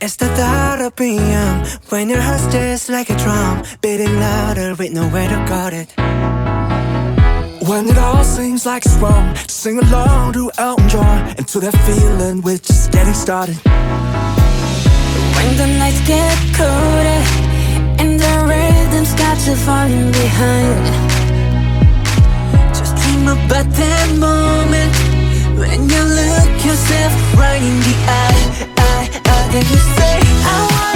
It's the thought of being when your heart's just like a drum, beating louder with nowhere to guard it. When it all seems like it's wrong, sing along to Elton John until that feeling we're just getting started. When the nights get colder and the rhythm starts got you falling behind, just dream about that moment when you look yourself right in the eye. Then you say I want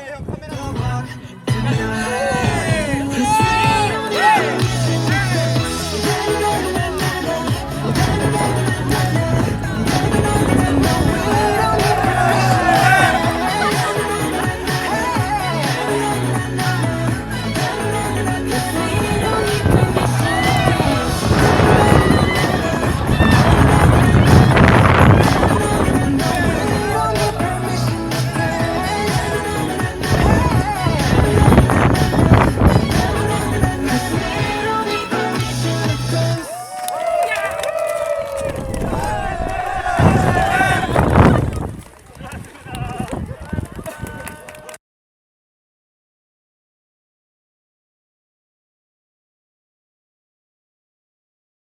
I am